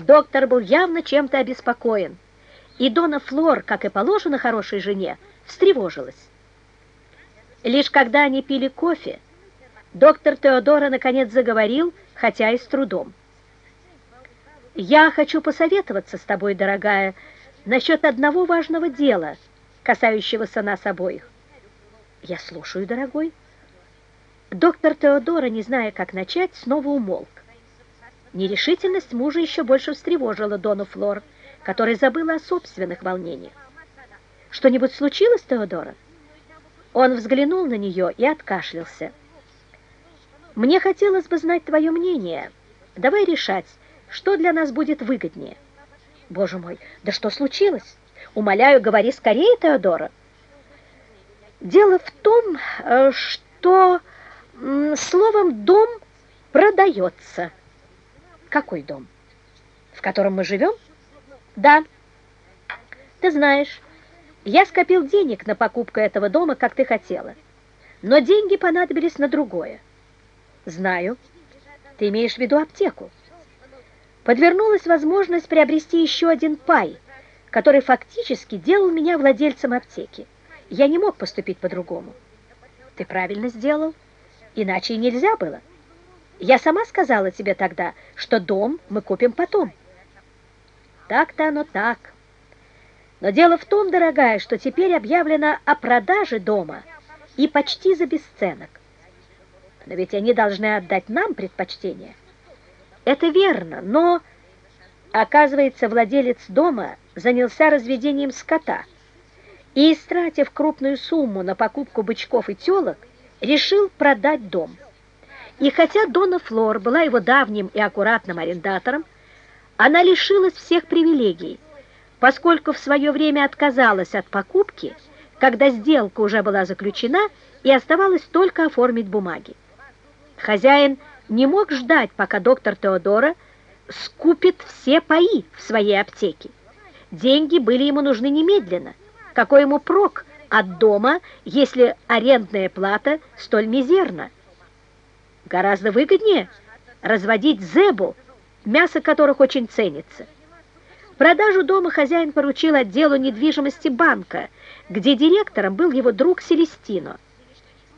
Доктор был явно чем-то обеспокоен, и Дона Флор, как и положено хорошей жене, встревожилась. Лишь когда они пили кофе, доктор Теодора наконец заговорил, хотя и с трудом. «Я хочу посоветоваться с тобой, дорогая, насчет одного важного дела, касающегося нас обоих». «Я слушаю, дорогой». Доктор Теодора, не зная, как начать, снова умолк. Нерешительность мужа еще больше встревожила Дону Флор, которая забыла о собственных волнениях. «Что-нибудь случилось, Теодора?» Он взглянул на нее и откашлялся. «Мне хотелось бы знать твое мнение. Давай решать, что для нас будет выгоднее». «Боже мой, да что случилось? Умоляю, говори скорее, Теодора». «Дело в том, э, что, словом, дом продается». «Какой дом? В котором мы живем?» «Да». «Ты знаешь, я скопил денег на покупку этого дома, как ты хотела, но деньги понадобились на другое. Знаю. Ты имеешь в виду аптеку. Подвернулась возможность приобрести еще один пай, который фактически делал меня владельцем аптеки. Я не мог поступить по-другому. Ты правильно сделал, иначе и нельзя было. Я сама сказала тебе тогда, что дом мы купим потом. Так-то оно так. Но дело в том, дорогая, что теперь объявлено о продаже дома и почти за бесценок. Но ведь они должны отдать нам предпочтение. Это верно, но, оказывается, владелец дома занялся разведением скота и, истратив крупную сумму на покупку бычков и телок, решил продать дом. И хотя Дона Флор была его давним и аккуратным арендатором, она лишилась всех привилегий – поскольку в свое время отказалась от покупки, когда сделка уже была заключена и оставалось только оформить бумаги. Хозяин не мог ждать, пока доктор Теодора скупит все паи в своей аптеке. Деньги были ему нужны немедленно. Какой ему прок от дома, если арендная плата столь мизерна? Гораздо выгоднее разводить зебу, мясо которых очень ценится. Продажу дома хозяин поручил отделу недвижимости банка, где директором был его друг Селестино.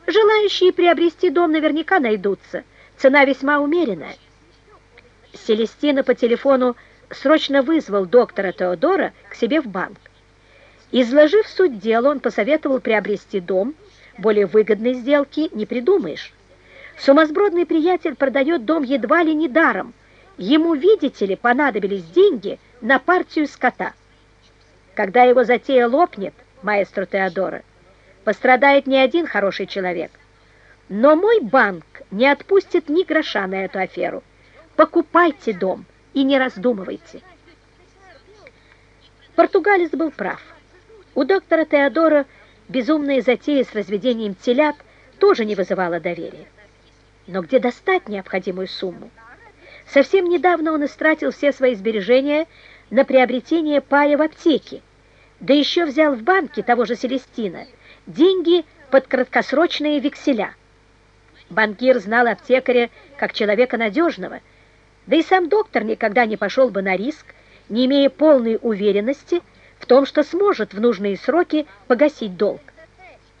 Желающие приобрести дом наверняка найдутся, цена весьма умеренная. Селестино по телефону срочно вызвал доктора Теодора к себе в банк. Изложив суть дела, он посоветовал приобрести дом, более выгодной сделки не придумаешь. Сумасбродный приятель продает дом едва ли не даром. Ему, видите ли, понадобились деньги – на партию скота. Когда его затея лопнет, маэстро Теодора, пострадает не один хороший человек. Но мой банк не отпустит ни гроша на эту аферу. Покупайте дом и не раздумывайте. Португалец был прав. У доктора Теодора безумная затея с разведением телят тоже не вызывала доверия. Но где достать необходимую сумму? Совсем недавно он истратил все свои сбережения на приобретение пая в аптеке, да еще взял в банке того же Селестина деньги под краткосрочные векселя. Банкир знал аптекаря как человека надежного, да и сам доктор никогда не пошел бы на риск, не имея полной уверенности в том, что сможет в нужные сроки погасить долг.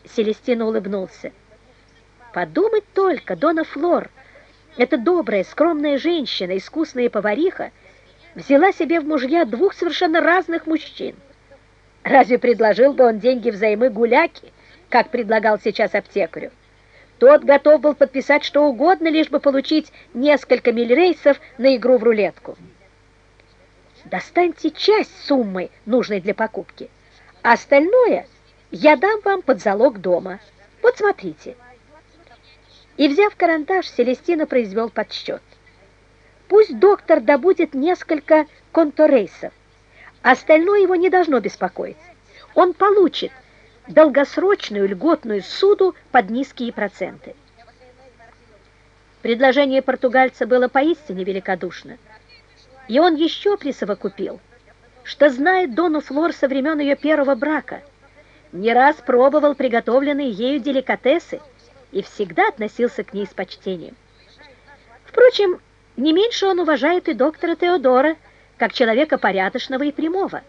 Селестина улыбнулся. Подумать только, Дона Флор, эта добрая, скромная женщина, искусная повариха, взяла себе в мужья двух совершенно разных мужчин. Разве предложил бы он деньги взаймы гуляки, как предлагал сейчас аптекарю? Тот готов был подписать что угодно, лишь бы получить несколько миль рейсов на игру в рулетку. Достаньте часть суммы, нужной для покупки, а остальное я дам вам под залог дома. Вот смотрите. И, взяв карандаш, Селестина произвел подсчет. Пусть доктор добудет несколько конторейсов. Остальное его не должно беспокоить. Он получит долгосрочную льготную суду под низкие проценты. Предложение португальца было поистине великодушно. И он еще присовокупил, что знает Дону Флор со времен ее первого брака, не раз пробовал приготовленные ею деликатесы и всегда относился к ней с почтением. Впрочем, не меньше он уважает и доктора Теодора, как человека порядочного и прямого.